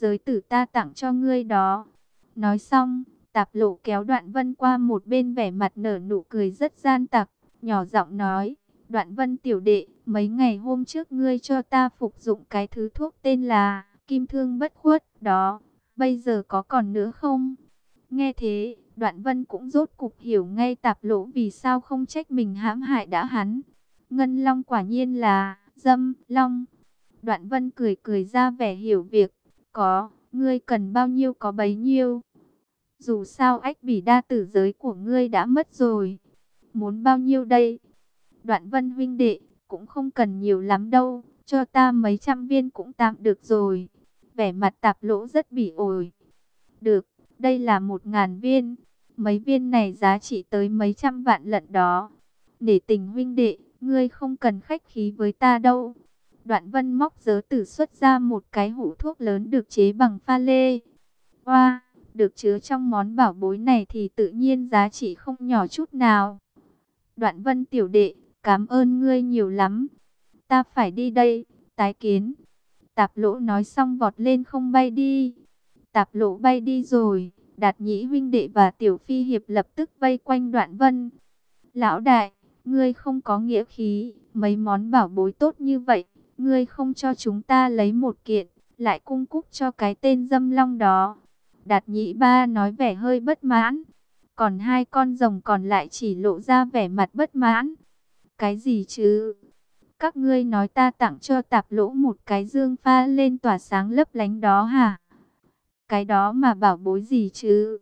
giới tử ta tặng cho ngươi đó. Nói xong, tạp lộ kéo đoạn vân qua một bên vẻ mặt nở nụ cười rất gian tặc, nhỏ giọng nói, đoạn vân tiểu đệ, mấy ngày hôm trước ngươi cho ta phục dụng cái thứ thuốc tên là kim thương bất khuất, đó, bây giờ có còn nữa không? Nghe thế, đoạn vân cũng rốt cục hiểu ngay tạp lỗ vì sao không trách mình hãm hại đã hắn. Ngân long quả nhiên là, dâm, long. Đoạn vân cười cười ra vẻ hiểu việc, có, ngươi cần bao nhiêu có bấy nhiêu. Dù sao ách bỉ đa tử giới của ngươi đã mất rồi. Muốn bao nhiêu đây? Đoạn vân huynh đệ, cũng không cần nhiều lắm đâu. Cho ta mấy trăm viên cũng tạm được rồi. Vẻ mặt tạp lỗ rất bỉ ổi. Được, đây là một ngàn viên. Mấy viên này giá trị tới mấy trăm vạn lận đó. Để tình huynh đệ, ngươi không cần khách khí với ta đâu. Đoạn vân móc giớ tử xuất ra một cái hũ thuốc lớn được chế bằng pha lê. Hoa! được chứa trong món bảo bối này thì tự nhiên giá trị không nhỏ chút nào. Đoạn vân tiểu đệ, cảm ơn ngươi nhiều lắm. Ta phải đi đây, tái kiến. Tạp lỗ nói xong vọt lên không bay đi. Tạp lỗ bay đi rồi, đạt nhĩ huynh đệ và tiểu phi hiệp lập tức vây quanh đoạn vân. Lão đại, ngươi không có nghĩa khí, mấy món bảo bối tốt như vậy, ngươi không cho chúng ta lấy một kiện, lại cung cúc cho cái tên dâm long đó. Đạt nhị ba nói vẻ hơi bất mãn. Còn hai con rồng còn lại chỉ lộ ra vẻ mặt bất mãn. Cái gì chứ? Các ngươi nói ta tặng cho tạp lỗ một cái dương pha lên tỏa sáng lấp lánh đó hả? Cái đó mà bảo bối gì chứ?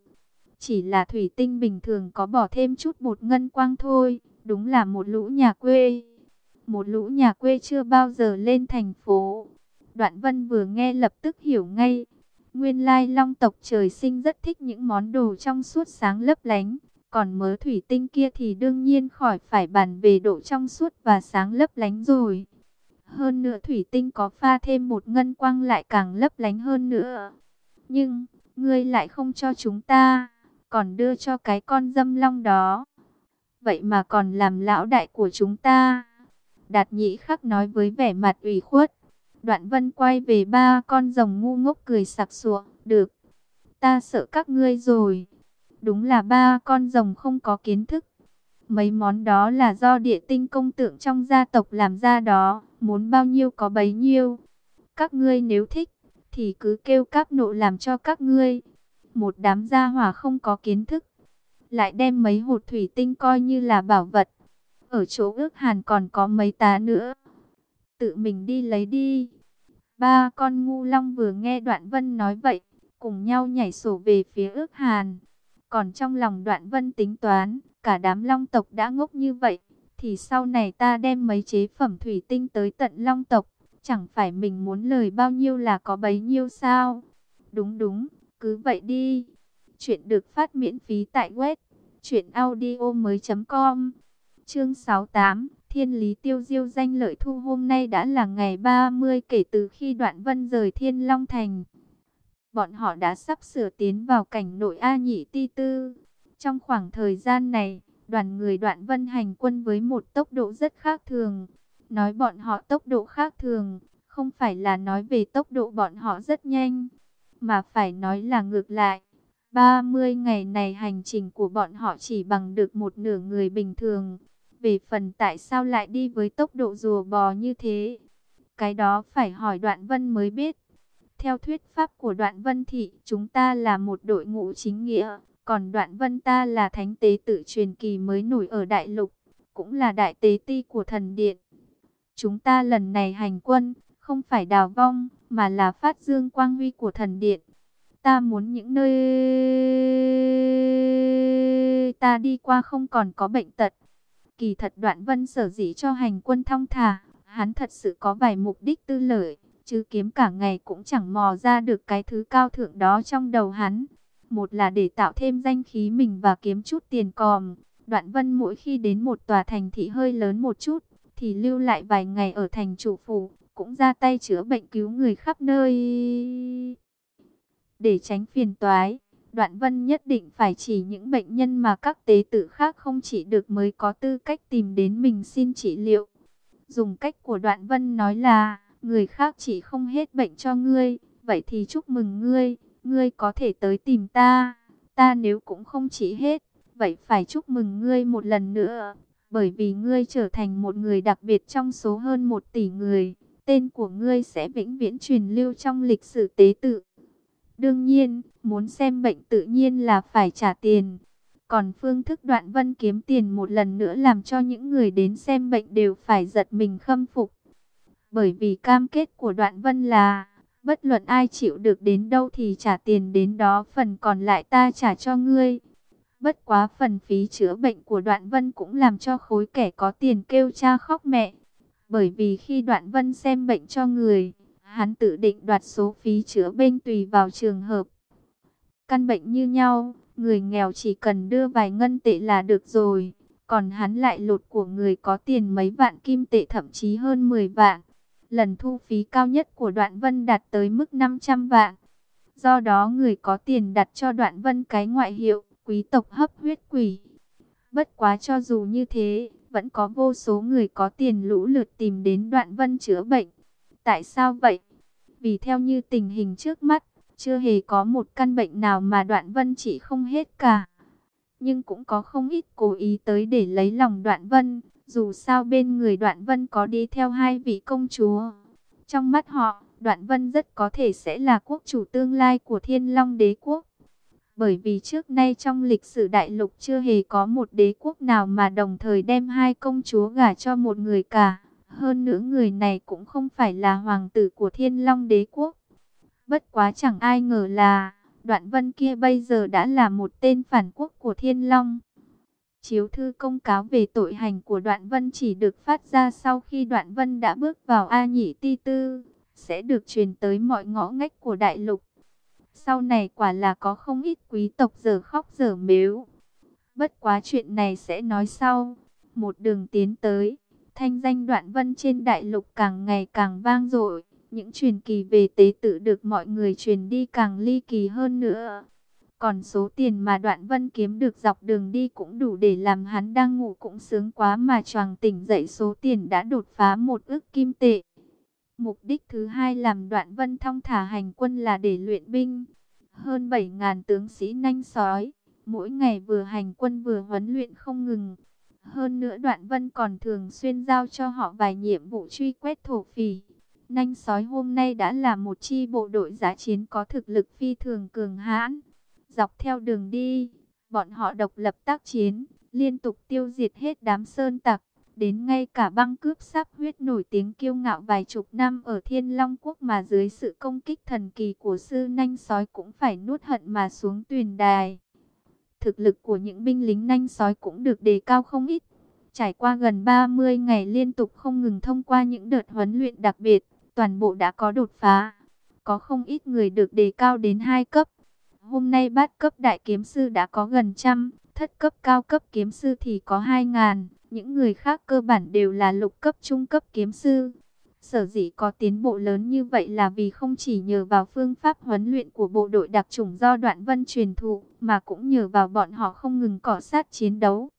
Chỉ là thủy tinh bình thường có bỏ thêm chút bột ngân quang thôi. Đúng là một lũ nhà quê. Một lũ nhà quê chưa bao giờ lên thành phố. Đoạn vân vừa nghe lập tức hiểu ngay. Nguyên lai long tộc trời sinh rất thích những món đồ trong suốt sáng lấp lánh. Còn mớ thủy tinh kia thì đương nhiên khỏi phải bàn về độ trong suốt và sáng lấp lánh rồi. Hơn nữa thủy tinh có pha thêm một ngân quang lại càng lấp lánh hơn nữa. Nhưng, ngươi lại không cho chúng ta, còn đưa cho cái con dâm long đó. Vậy mà còn làm lão đại của chúng ta. Đạt nhĩ khắc nói với vẻ mặt ủy khuất. Đoạn vân quay về ba con rồng ngu ngốc cười sặc sụa. Được, ta sợ các ngươi rồi. Đúng là ba con rồng không có kiến thức. Mấy món đó là do địa tinh công tượng trong gia tộc làm ra đó. Muốn bao nhiêu có bấy nhiêu. Các ngươi nếu thích, thì cứ kêu các nộ làm cho các ngươi. Một đám gia hỏa không có kiến thức. Lại đem mấy hột thủy tinh coi như là bảo vật. Ở chỗ ước hàn còn có mấy tá nữa tự mình đi lấy đi. Ba con ngu long vừa nghe đoạn vân nói vậy, cùng nhau nhảy sổ về phía ước hàn. Còn trong lòng đoạn vân tính toán, cả đám long tộc đã ngốc như vậy, thì sau này ta đem mấy chế phẩm thủy tinh tới tận long tộc, chẳng phải mình muốn lời bao nhiêu là có bấy nhiêu sao? Đúng đúng, cứ vậy đi. Chuyện được phát miễn phí tại web truyện audio mới.com Chương 68 Thiên lý tiêu diêu danh lợi thu hôm nay đã là ngày 30 kể từ khi đoạn vân rời Thiên Long Thành. Bọn họ đã sắp sửa tiến vào cảnh nội A Nhị Ti Tư. Trong khoảng thời gian này, đoàn người đoạn vân hành quân với một tốc độ rất khác thường. Nói bọn họ tốc độ khác thường, không phải là nói về tốc độ bọn họ rất nhanh, mà phải nói là ngược lại. 30 ngày này hành trình của bọn họ chỉ bằng được một nửa người bình thường. Về phần tại sao lại đi với tốc độ rùa bò như thế, cái đó phải hỏi đoạn vân mới biết. Theo thuyết pháp của đoạn vân thị, chúng ta là một đội ngũ chính nghĩa, còn đoạn vân ta là thánh tế tự truyền kỳ mới nổi ở đại lục, cũng là đại tế ti của thần điện. Chúng ta lần này hành quân, không phải đào vong, mà là phát dương quang huy của thần điện. Ta muốn những nơi ta đi qua không còn có bệnh tật, Kỳ thật đoạn vân sở dĩ cho hành quân thong thả, hắn thật sự có vài mục đích tư lợi, chứ kiếm cả ngày cũng chẳng mò ra được cái thứ cao thượng đó trong đầu hắn. Một là để tạo thêm danh khí mình và kiếm chút tiền còm. Đoạn vân mỗi khi đến một tòa thành thị hơi lớn một chút, thì lưu lại vài ngày ở thành chủ phủ, cũng ra tay chữa bệnh cứu người khắp nơi. Để tránh phiền toái, Đoạn Vân nhất định phải chỉ những bệnh nhân mà các tế tự khác không chỉ được mới có tư cách tìm đến mình xin trị liệu. Dùng cách của Đoạn Vân nói là, người khác chỉ không hết bệnh cho ngươi, vậy thì chúc mừng ngươi, ngươi có thể tới tìm ta. Ta nếu cũng không chỉ hết, vậy phải chúc mừng ngươi một lần nữa, bởi vì ngươi trở thành một người đặc biệt trong số hơn một tỷ người. Tên của ngươi sẽ vĩnh viễn truyền lưu trong lịch sử tế tự. Đương nhiên, muốn xem bệnh tự nhiên là phải trả tiền. Còn phương thức đoạn vân kiếm tiền một lần nữa làm cho những người đến xem bệnh đều phải giật mình khâm phục. Bởi vì cam kết của đoạn vân là, bất luận ai chịu được đến đâu thì trả tiền đến đó phần còn lại ta trả cho ngươi. Bất quá phần phí chữa bệnh của đoạn vân cũng làm cho khối kẻ có tiền kêu cha khóc mẹ. Bởi vì khi đoạn vân xem bệnh cho người, hắn tự định đoạt số phí chữa bệnh tùy vào trường hợp. Căn bệnh như nhau, người nghèo chỉ cần đưa vài ngân tệ là được rồi. Còn hắn lại lột của người có tiền mấy vạn kim tệ thậm chí hơn 10 vạn. Lần thu phí cao nhất của đoạn vân đạt tới mức 500 vạn. Do đó người có tiền đặt cho đoạn vân cái ngoại hiệu, quý tộc hấp huyết quỷ. Bất quá cho dù như thế, vẫn có vô số người có tiền lũ lượt tìm đến đoạn vân chữa bệnh. Tại sao vậy? Vì theo như tình hình trước mắt, chưa hề có một căn bệnh nào mà đoạn vân chỉ không hết cả. Nhưng cũng có không ít cố ý tới để lấy lòng đoạn vân, dù sao bên người đoạn vân có đi theo hai vị công chúa. Trong mắt họ, đoạn vân rất có thể sẽ là quốc chủ tương lai của thiên long đế quốc. Bởi vì trước nay trong lịch sử đại lục chưa hề có một đế quốc nào mà đồng thời đem hai công chúa gả cho một người cả. Hơn nữa người này cũng không phải là hoàng tử của thiên long đế quốc. Bất quá chẳng ai ngờ là đoạn vân kia bây giờ đã là một tên phản quốc của thiên long. Chiếu thư công cáo về tội hành của đoạn vân chỉ được phát ra sau khi đoạn vân đã bước vào A Nhĩ Ti Tư, sẽ được truyền tới mọi ngõ ngách của đại lục. Sau này quả là có không ít quý tộc giờ khóc giờ mếu. Bất quá chuyện này sẽ nói sau. Một đường tiến tới, thanh danh đoạn vân trên đại lục càng ngày càng vang dội. Những truyền kỳ về tế tự được mọi người truyền đi càng ly kỳ hơn nữa. Còn số tiền mà đoạn vân kiếm được dọc đường đi cũng đủ để làm hắn đang ngủ cũng sướng quá mà choàng tỉnh dậy số tiền đã đột phá một ước kim tệ. Mục đích thứ hai làm đoạn vân thong thả hành quân là để luyện binh. Hơn 7.000 tướng sĩ nanh sói, mỗi ngày vừa hành quân vừa huấn luyện không ngừng. Hơn nữa đoạn vân còn thường xuyên giao cho họ vài nhiệm vụ truy quét thổ phỉ. Nanh sói hôm nay đã là một chi bộ đội giá chiến có thực lực phi thường cường hãn. Dọc theo đường đi, bọn họ độc lập tác chiến, liên tục tiêu diệt hết đám sơn tặc. Đến ngay cả băng cướp sắp huyết nổi tiếng kiêu ngạo vài chục năm ở Thiên Long Quốc mà dưới sự công kích thần kỳ của sư nanh sói cũng phải nuốt hận mà xuống tuyền đài. Thực lực của những binh lính nanh sói cũng được đề cao không ít. Trải qua gần 30 ngày liên tục không ngừng thông qua những đợt huấn luyện đặc biệt, toàn bộ đã có đột phá. Có không ít người được đề cao đến hai cấp. Hôm nay bát cấp đại kiếm sư đã có gần trăm, thất cấp cao cấp kiếm sư thì có hai ngàn. Những người khác cơ bản đều là lục cấp trung cấp kiếm sư. Sở dĩ có tiến bộ lớn như vậy là vì không chỉ nhờ vào phương pháp huấn luyện của bộ đội đặc chủng do Đoạn Vân truyền thụ, mà cũng nhờ vào bọn họ không ngừng cọ sát chiến đấu.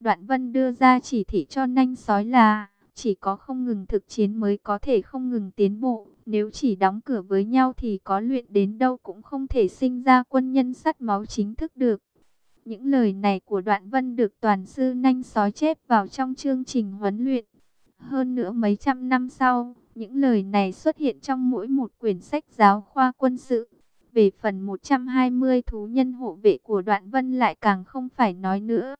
Đoạn Vân đưa ra chỉ thị cho nanh sói là, chỉ có không ngừng thực chiến mới có thể không ngừng tiến bộ. Nếu chỉ đóng cửa với nhau thì có luyện đến đâu cũng không thể sinh ra quân nhân sắt máu chính thức được. Những lời này của Đoạn Vân được toàn sư nanh sói chép vào trong chương trình huấn luyện. Hơn nữa mấy trăm năm sau, những lời này xuất hiện trong mỗi một quyển sách giáo khoa quân sự. Về phần 120 thú nhân hộ vệ của Đoạn Vân lại càng không phải nói nữa.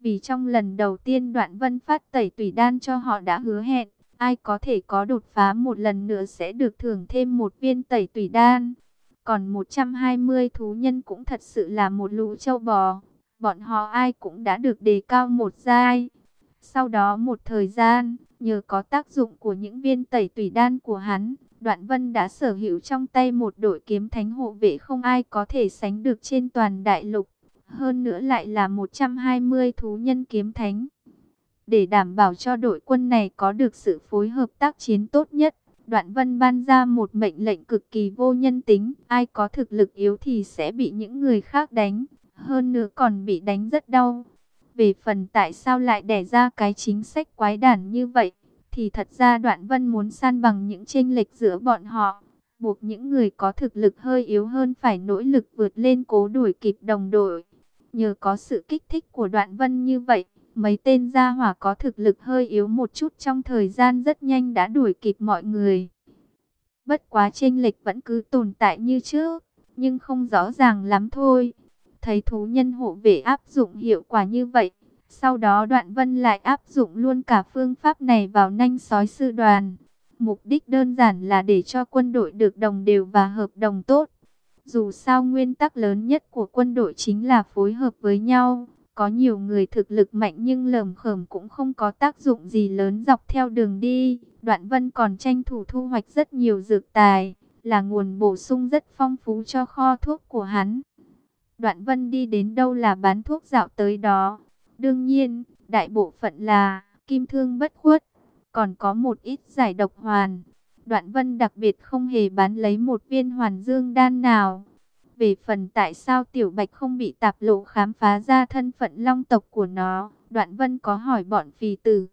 Vì trong lần đầu tiên Đoạn Vân phát tẩy tùy đan cho họ đã hứa hẹn, ai có thể có đột phá một lần nữa sẽ được thưởng thêm một viên tẩy tùy đan. Còn 120 thú nhân cũng thật sự là một lũ châu bò. Bọn họ ai cũng đã được đề cao một giai. Sau đó một thời gian, nhờ có tác dụng của những viên tẩy tùy đan của hắn, Đoạn Vân đã sở hữu trong tay một đội kiếm thánh hộ vệ không ai có thể sánh được trên toàn đại lục. Hơn nữa lại là 120 thú nhân kiếm thánh. Để đảm bảo cho đội quân này có được sự phối hợp tác chiến tốt nhất, Đoạn Vân ban ra một mệnh lệnh cực kỳ vô nhân tính, ai có thực lực yếu thì sẽ bị những người khác đánh, hơn nữa còn bị đánh rất đau. Về phần tại sao lại đẻ ra cái chính sách quái đản như vậy, thì thật ra Đoạn Vân muốn san bằng những chênh lệch giữa bọn họ. buộc những người có thực lực hơi yếu hơn phải nỗ lực vượt lên cố đuổi kịp đồng đội. Nhờ có sự kích thích của đoạn vân như vậy, mấy tên gia hỏa có thực lực hơi yếu một chút trong thời gian rất nhanh đã đuổi kịp mọi người. Bất quá chênh lệch vẫn cứ tồn tại như trước, nhưng không rõ ràng lắm thôi. Thấy thú nhân hộ vệ áp dụng hiệu quả như vậy, sau đó đoạn vân lại áp dụng luôn cả phương pháp này vào nanh sói sư đoàn. Mục đích đơn giản là để cho quân đội được đồng đều và hợp đồng tốt. Dù sao nguyên tắc lớn nhất của quân đội chính là phối hợp với nhau. Có nhiều người thực lực mạnh nhưng lởm khởm cũng không có tác dụng gì lớn dọc theo đường đi. Đoạn vân còn tranh thủ thu hoạch rất nhiều dược tài, là nguồn bổ sung rất phong phú cho kho thuốc của hắn. Đoạn vân đi đến đâu là bán thuốc dạo tới đó. Đương nhiên, đại bộ phận là kim thương bất khuất, còn có một ít giải độc hoàn. Đoạn vân đặc biệt không hề bán lấy một viên hoàn dương đan nào. Về phần tại sao tiểu bạch không bị tạp lộ khám phá ra thân phận long tộc của nó, đoạn vân có hỏi bọn phì tử.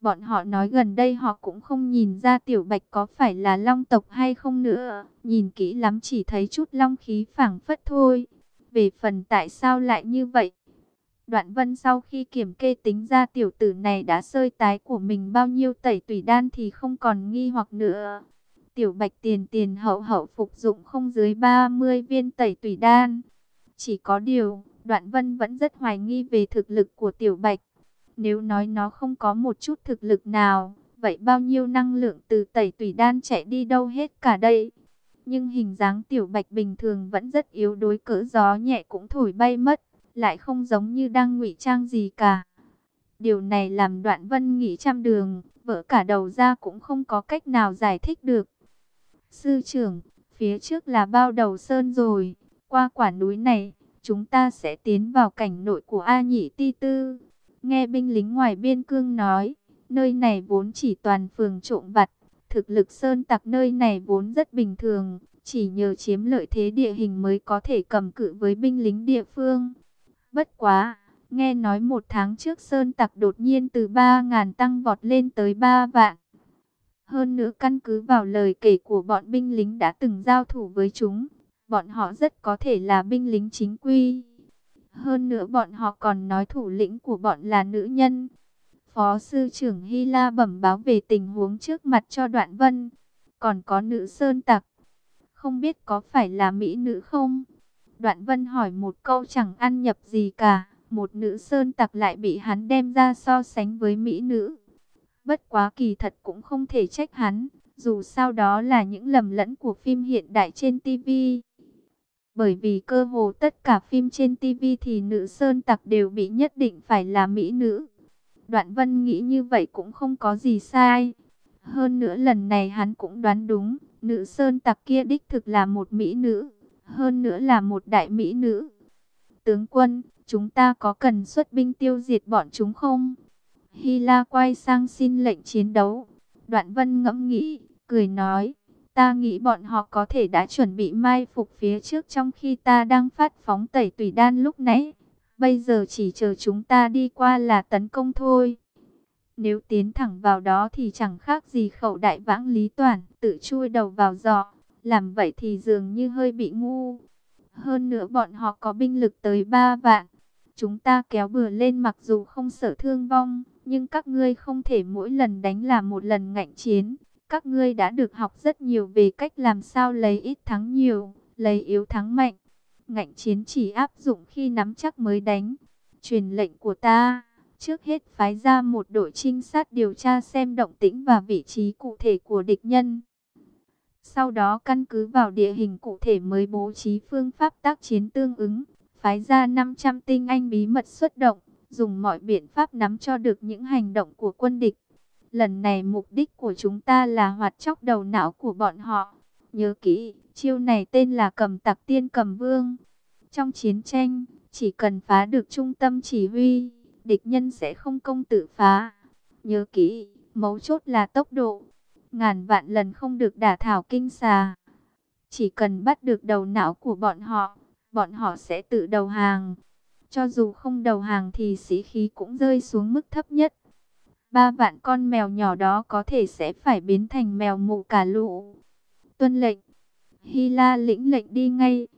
Bọn họ nói gần đây họ cũng không nhìn ra tiểu bạch có phải là long tộc hay không nữa. Nhìn kỹ lắm chỉ thấy chút long khí phảng phất thôi. Về phần tại sao lại như vậy? Đoạn vân sau khi kiểm kê tính ra tiểu tử này đã sơi tái của mình bao nhiêu tẩy tùy đan thì không còn nghi hoặc nữa. Tiểu bạch tiền tiền hậu hậu phục dụng không dưới 30 viên tẩy tùy đan. Chỉ có điều, đoạn vân vẫn rất hoài nghi về thực lực của tiểu bạch. Nếu nói nó không có một chút thực lực nào, vậy bao nhiêu năng lượng từ tẩy tùy đan chạy đi đâu hết cả đây? Nhưng hình dáng tiểu bạch bình thường vẫn rất yếu đối cỡ gió nhẹ cũng thổi bay mất lại không giống như đang ngụy trang gì cả. Điều này làm đoạn vân nghĩ trăm đường, vỡ cả đầu ra cũng không có cách nào giải thích được. Sư trưởng, phía trước là bao đầu sơn rồi, qua quả núi này, chúng ta sẽ tiến vào cảnh nội của A Nhị Ti Tư. Nghe binh lính ngoài biên cương nói, nơi này vốn chỉ toàn phường trộm vặt, thực lực sơn tặc nơi này vốn rất bình thường, chỉ nhờ chiếm lợi thế địa hình mới có thể cầm cự với binh lính địa phương. Bất quá, nghe nói một tháng trước Sơn Tặc đột nhiên từ 3.000 tăng vọt lên tới 3 vạn. Hơn nữa căn cứ vào lời kể của bọn binh lính đã từng giao thủ với chúng, bọn họ rất có thể là binh lính chính quy. Hơn nữa bọn họ còn nói thủ lĩnh của bọn là nữ nhân. Phó sư trưởng Hy La bẩm báo về tình huống trước mặt cho Đoạn Vân. Còn có nữ sơn tặc. Không biết có phải là mỹ nữ không? Đoạn Vân hỏi một câu chẳng ăn nhập gì cả, một nữ sơn tặc lại bị hắn đem ra so sánh với mỹ nữ. Bất quá kỳ thật cũng không thể trách hắn, dù sao đó là những lầm lẫn của phim hiện đại trên TV. Bởi vì cơ hồ tất cả phim trên TV thì nữ sơn tặc đều bị nhất định phải là mỹ nữ. Đoạn Vân nghĩ như vậy cũng không có gì sai. Hơn nữa lần này hắn cũng đoán đúng, nữ sơn tặc kia đích thực là một mỹ nữ hơn nữa là một đại mỹ nữ. Tướng quân, chúng ta có cần xuất binh tiêu diệt bọn chúng không? Hy La quay sang xin lệnh chiến đấu. Đoạn vân ngẫm nghĩ, cười nói, ta nghĩ bọn họ có thể đã chuẩn bị mai phục phía trước trong khi ta đang phát phóng tẩy tùy đan lúc nãy. Bây giờ chỉ chờ chúng ta đi qua là tấn công thôi. Nếu tiến thẳng vào đó thì chẳng khác gì khẩu đại vãng lý toàn, tự chui đầu vào giỏ. Làm vậy thì dường như hơi bị ngu. Hơn nữa bọn họ có binh lực tới 3 vạn. Chúng ta kéo bừa lên mặc dù không sợ thương vong, nhưng các ngươi không thể mỗi lần đánh là một lần ngạnh chiến. Các ngươi đã được học rất nhiều về cách làm sao lấy ít thắng nhiều, lấy yếu thắng mạnh. Ngạnh chiến chỉ áp dụng khi nắm chắc mới đánh. Truyền lệnh của ta, trước hết phái ra một đội trinh sát điều tra xem động tĩnh và vị trí cụ thể của địch nhân. Sau đó căn cứ vào địa hình cụ thể mới bố trí phương pháp tác chiến tương ứng, phái ra 500 tinh anh bí mật xuất động, dùng mọi biện pháp nắm cho được những hành động của quân địch. Lần này mục đích của chúng ta là hoạt chóc đầu não của bọn họ. Nhớ kỹ, chiêu này tên là cầm tặc tiên cầm vương. Trong chiến tranh, chỉ cần phá được trung tâm chỉ huy, địch nhân sẽ không công tự phá. Nhớ kỹ, mấu chốt là tốc độ ngàn vạn lần không được đả thảo kinh xà. Chỉ cần bắt được đầu não của bọn họ, bọn họ sẽ tự đầu hàng. Cho dù không đầu hàng thì sĩ khí cũng rơi xuống mức thấp nhất. Ba vạn con mèo nhỏ đó có thể sẽ phải biến thành mèo mụ cả lũ. Tuân lệnh, Hy La lĩnh lệnh đi ngay.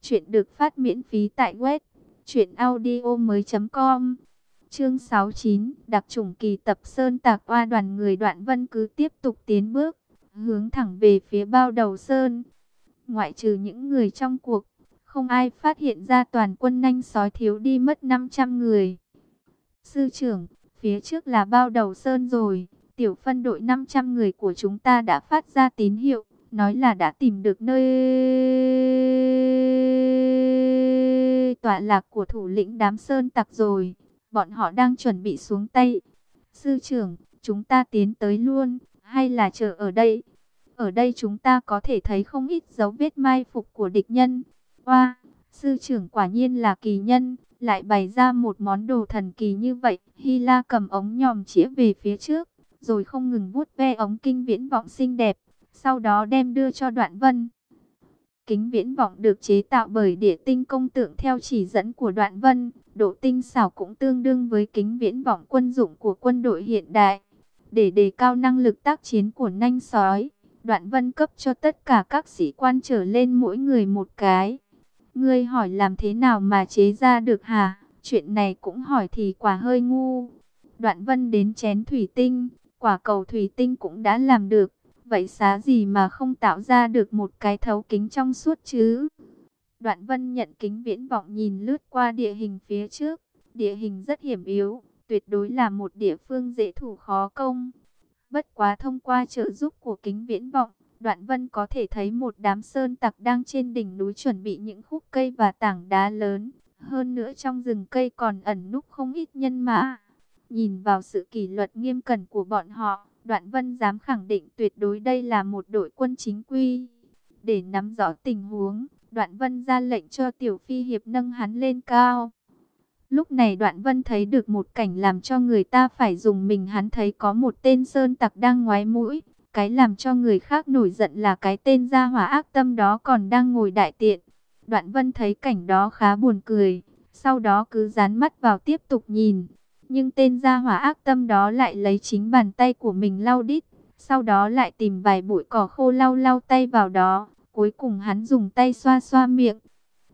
Chuyện được phát miễn phí tại web truyệnaudiomoi.com. Chương 69, đặc trùng kỳ tập Sơn Tạc Oa đoàn người Đoạn Vân cứ tiếp tục tiến bước, hướng thẳng về phía bao đầu sơn. Ngoại trừ những người trong cuộc, không ai phát hiện ra toàn quân nhanh sói thiếu đi mất 500 người. Sư trưởng, phía trước là bao đầu sơn rồi, tiểu phân đội 500 người của chúng ta đã phát ra tín hiệu, nói là đã tìm được nơi tọa lạc của thủ lĩnh đám sơn tặc rồi, bọn họ đang chuẩn bị xuống tay. Sư trưởng, chúng ta tiến tới luôn, hay là chờ ở đây? Ở đây chúng ta có thể thấy không ít dấu vết mai phục của địch nhân. Hoa, sư trưởng quả nhiên là kỳ nhân, lại bày ra một món đồ thần kỳ như vậy. Hy La cầm ống nhòm chĩa về phía trước, rồi không ngừng vuốt ve ống kinh viễn vọng xinh đẹp, sau đó đem đưa cho Đoạn Vân. Kính viễn vọng được chế tạo bởi địa tinh công tượng theo chỉ dẫn của Đoạn Vân, độ tinh xảo cũng tương đương với kính viễn vọng quân dụng của quân đội hiện đại. Để đề cao năng lực tác chiến của nanh sói, Đoạn Vân cấp cho tất cả các sĩ quan trở lên mỗi người một cái. Ngươi hỏi làm thế nào mà chế ra được hả? Chuyện này cũng hỏi thì quả hơi ngu. Đoạn Vân đến chén thủy tinh, quả cầu thủy tinh cũng đã làm được. Vậy xá gì mà không tạo ra được một cái thấu kính trong suốt chứ? Đoạn Vân nhận kính viễn vọng nhìn lướt qua địa hình phía trước. Địa hình rất hiểm yếu, tuyệt đối là một địa phương dễ thủ khó công. Bất quá thông qua trợ giúp của kính viễn vọng, Đoạn Vân có thể thấy một đám sơn tặc đang trên đỉnh núi chuẩn bị những khúc cây và tảng đá lớn. Hơn nữa trong rừng cây còn ẩn núp không ít nhân mã. Nhìn vào sự kỷ luật nghiêm cẩn của bọn họ, Đoạn Vân dám khẳng định tuyệt đối đây là một đội quân chính quy. Để nắm rõ tình huống, Đoạn Vân ra lệnh cho Tiểu Phi Hiệp nâng hắn lên cao. Lúc này Đoạn Vân thấy được một cảnh làm cho người ta phải dùng mình hắn thấy có một tên sơn tặc đang ngoái mũi. Cái làm cho người khác nổi giận là cái tên gia hỏa ác tâm đó còn đang ngồi đại tiện. Đoạn Vân thấy cảnh đó khá buồn cười, sau đó cứ dán mắt vào tiếp tục nhìn. Nhưng tên gia hỏa ác tâm đó lại lấy chính bàn tay của mình lau đít, sau đó lại tìm vài bụi cỏ khô lau lau tay vào đó. Cuối cùng hắn dùng tay xoa xoa miệng.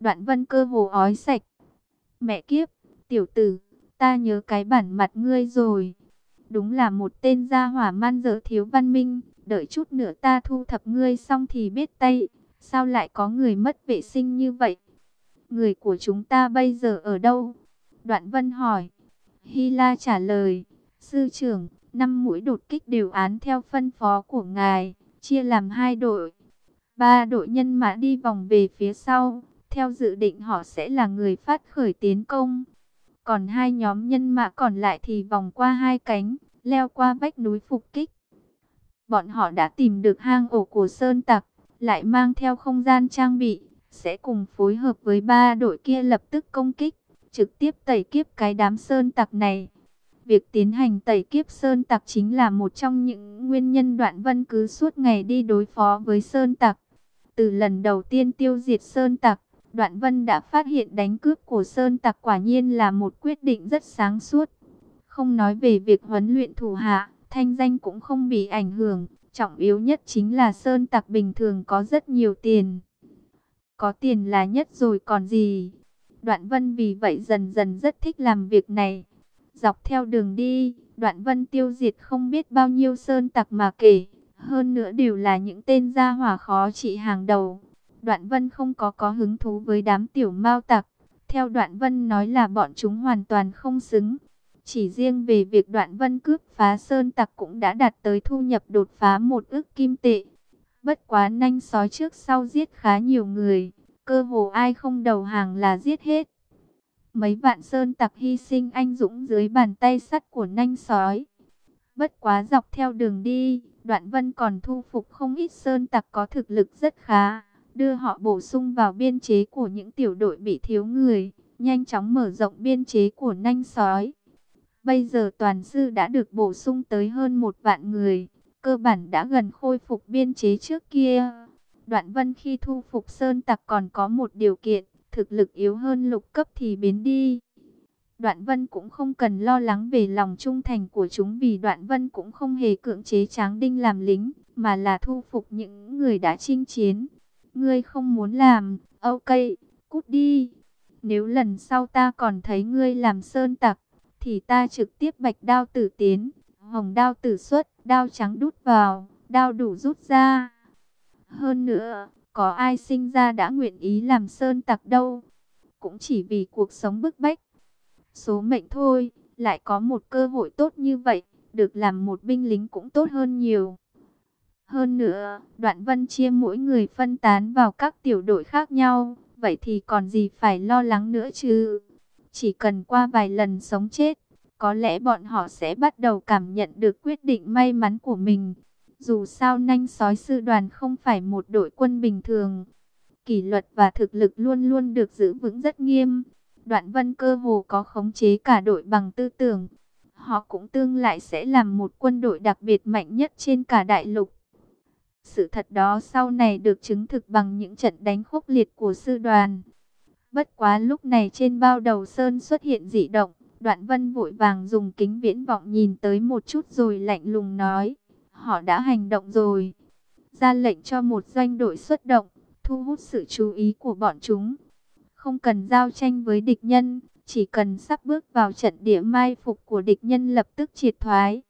Đoạn Vân cơ hồ ói sạch. Mẹ kiếp, tiểu tử, ta nhớ cái bản mặt ngươi rồi. Đúng là một tên gia hỏa man dở thiếu văn minh, đợi chút nữa ta thu thập ngươi xong thì biết tay. Sao lại có người mất vệ sinh như vậy? Người của chúng ta bây giờ ở đâu? Đoạn Vân hỏi. Hy La trả lời, sư trưởng, năm mũi đột kích đều án theo phân phó của ngài, chia làm hai đội. Ba đội nhân mã đi vòng về phía sau, theo dự định họ sẽ là người phát khởi tiến công. Còn hai nhóm nhân mã còn lại thì vòng qua hai cánh, leo qua vách núi phục kích. Bọn họ đã tìm được hang ổ của Sơn Tặc, lại mang theo không gian trang bị, sẽ cùng phối hợp với ba đội kia lập tức công kích, trực tiếp tẩy kiếp cái đám Sơn Tặc này. Việc tiến hành tẩy kiếp Sơn Tặc chính là một trong những nguyên nhân đoạn vân cứ suốt ngày đi đối phó với Sơn Tặc. Từ lần đầu tiên tiêu diệt Sơn Tặc, Đoạn Vân đã phát hiện đánh cướp của Sơn Tặc quả nhiên là một quyết định rất sáng suốt. Không nói về việc huấn luyện thủ hạ, thanh danh cũng không bị ảnh hưởng. Trọng yếu nhất chính là Sơn Tặc bình thường có rất nhiều tiền. Có tiền là nhất rồi còn gì. Đoạn Vân vì vậy dần dần rất thích làm việc này. Dọc theo đường đi, Đoạn Vân tiêu diệt không biết bao nhiêu Sơn Tặc mà kể. Hơn nữa đều là những tên gia hỏa khó trị hàng đầu. Đoạn Vân không có có hứng thú với đám tiểu mao tặc. Theo Đoạn Vân nói là bọn chúng hoàn toàn không xứng. Chỉ riêng về việc Đoạn Vân cướp phá sơn tặc cũng đã đạt tới thu nhập đột phá một ước kim tệ. Bất quá nanh sói trước sau giết khá nhiều người. Cơ hồ ai không đầu hàng là giết hết. Mấy vạn sơn tặc hy sinh anh dũng dưới bàn tay sắt của nanh sói. Bất quá dọc theo đường đi, Đoạn Vân còn thu phục không ít sơn tặc có thực lực rất khá, đưa họ bổ sung vào biên chế của những tiểu đội bị thiếu người, nhanh chóng mở rộng biên chế của nanh sói. Bây giờ toàn sư đã được bổ sung tới hơn một vạn người, cơ bản đã gần khôi phục biên chế trước kia. Đoạn Vân khi thu phục sơn tặc còn có một điều kiện, thực lực yếu hơn lục cấp thì biến đi. Đoạn Vân cũng không cần lo lắng về lòng trung thành của chúng vì Đoạn Vân cũng không hề cưỡng chế Tráng Đinh làm lính, mà là thu phục những người đã chinh chiến. Ngươi không muốn làm, ok, cút đi. Nếu lần sau ta còn thấy ngươi làm sơn tặc, thì ta trực tiếp bạch đao tử tiến, hồng đao tử xuất, đao trắng đút vào, đao đủ rút ra. Hơn nữa, có ai sinh ra đã nguyện ý làm sơn tặc đâu. Cũng chỉ vì cuộc sống bức bách. Số mệnh thôi, lại có một cơ hội tốt như vậy, được làm một binh lính cũng tốt hơn nhiều. Hơn nữa, đoạn vân chia mỗi người phân tán vào các tiểu đội khác nhau, vậy thì còn gì phải lo lắng nữa chứ. Chỉ cần qua vài lần sống chết, có lẽ bọn họ sẽ bắt đầu cảm nhận được quyết định may mắn của mình. Dù sao nanh sói sư đoàn không phải một đội quân bình thường. Kỷ luật và thực lực luôn luôn được giữ vững rất nghiêm. Đoạn vân cơ hồ có khống chế cả đội bằng tư tưởng. Họ cũng tương lại sẽ làm một quân đội đặc biệt mạnh nhất trên cả đại lục. Sự thật đó sau này được chứng thực bằng những trận đánh khốc liệt của sư đoàn. Bất quá lúc này trên bao đầu sơn xuất hiện dị động. Đoạn vân vội vàng dùng kính viễn vọng nhìn tới một chút rồi lạnh lùng nói. Họ đã hành động rồi. Ra lệnh cho một doanh đội xuất động, thu hút sự chú ý của bọn chúng. Không cần giao tranh với địch nhân, chỉ cần sắp bước vào trận địa mai phục của địch nhân lập tức triệt thoái.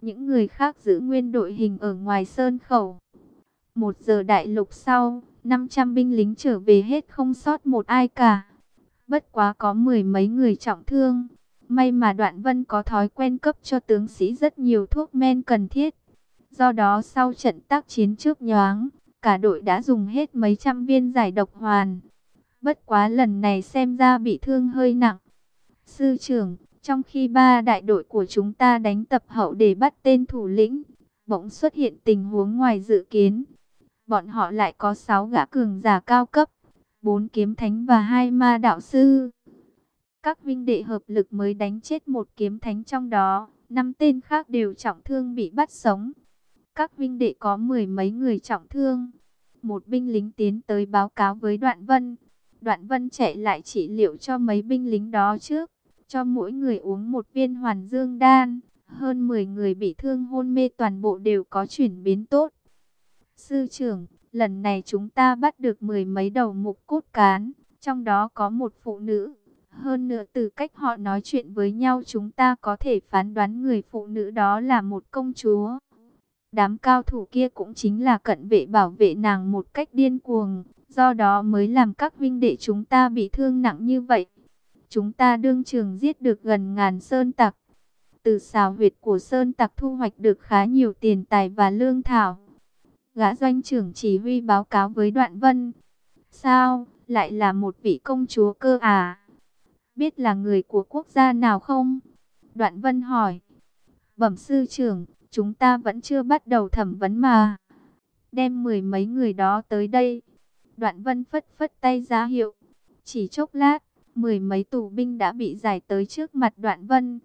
Những người khác giữ nguyên đội hình ở ngoài sơn khẩu. Một giờ đại lục sau, 500 binh lính trở về hết không sót một ai cả. Bất quá có mười mấy người trọng thương. May mà Đoạn Vân có thói quen cấp cho tướng sĩ rất nhiều thuốc men cần thiết. Do đó sau trận tác chiến trước nhoáng, cả đội đã dùng hết mấy trăm viên giải độc hoàn. Bất quá lần này xem ra bị thương hơi nặng. Sư trưởng, trong khi ba đại đội của chúng ta đánh tập hậu để bắt tên thủ lĩnh, bỗng xuất hiện tình huống ngoài dự kiến. Bọn họ lại có 6 gã cường giả cao cấp, 4 kiếm thánh và hai ma đạo sư. Các vinh đệ hợp lực mới đánh chết một kiếm thánh trong đó, năm tên khác đều trọng thương bị bắt sống. Các vinh đệ có mười mấy người trọng thương. Một binh lính tiến tới báo cáo với Đoạn Vân. Đoạn Vân chạy lại trị liệu cho mấy binh lính đó trước, cho mỗi người uống một viên hoàn dương đan. Hơn 10 người bị thương hôn mê toàn bộ đều có chuyển biến tốt. Sư trưởng, lần này chúng ta bắt được mười mấy đầu mục cốt cán, trong đó có một phụ nữ. Hơn nữa từ cách họ nói chuyện với nhau chúng ta có thể phán đoán người phụ nữ đó là một công chúa. Đám cao thủ kia cũng chính là cận vệ bảo vệ nàng một cách điên cuồng, do đó mới làm các vinh đệ chúng ta bị thương nặng như vậy. Chúng ta đương trường giết được gần ngàn sơn tặc. Từ xào huyệt của sơn tặc thu hoạch được khá nhiều tiền tài và lương thảo. Gã doanh trưởng chỉ huy báo cáo với Đoạn Vân. Sao, lại là một vị công chúa cơ à? Biết là người của quốc gia nào không? Đoạn Vân hỏi. Bẩm sư trưởng, chúng ta vẫn chưa bắt đầu thẩm vấn mà. Đem mười mấy người đó tới đây. Đoạn Vân phất phất tay ra hiệu. Chỉ chốc lát, mười mấy tù binh đã bị giải tới trước mặt Đoạn Vân.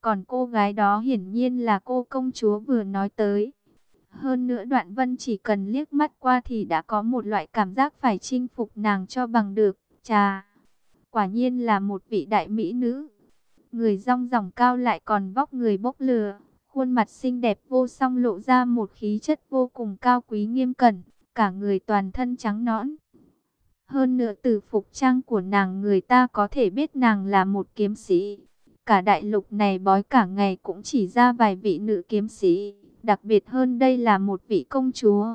Còn cô gái đó hiển nhiên là cô công chúa vừa nói tới. Hơn nữa Đoạn Vân chỉ cần liếc mắt qua thì đã có một loại cảm giác phải chinh phục nàng cho bằng được. Chà, quả nhiên là một vị đại mỹ nữ. Người rong ròng cao lại còn vóc người bốc lừa, khuôn mặt xinh đẹp vô song lộ ra một khí chất vô cùng cao quý nghiêm cẩn, cả người toàn thân trắng nõn. Hơn nữa từ phục trang của nàng người ta có thể biết nàng là một kiếm sĩ. Cả đại lục này bói cả ngày cũng chỉ ra vài vị nữ kiếm sĩ, đặc biệt hơn đây là một vị công chúa.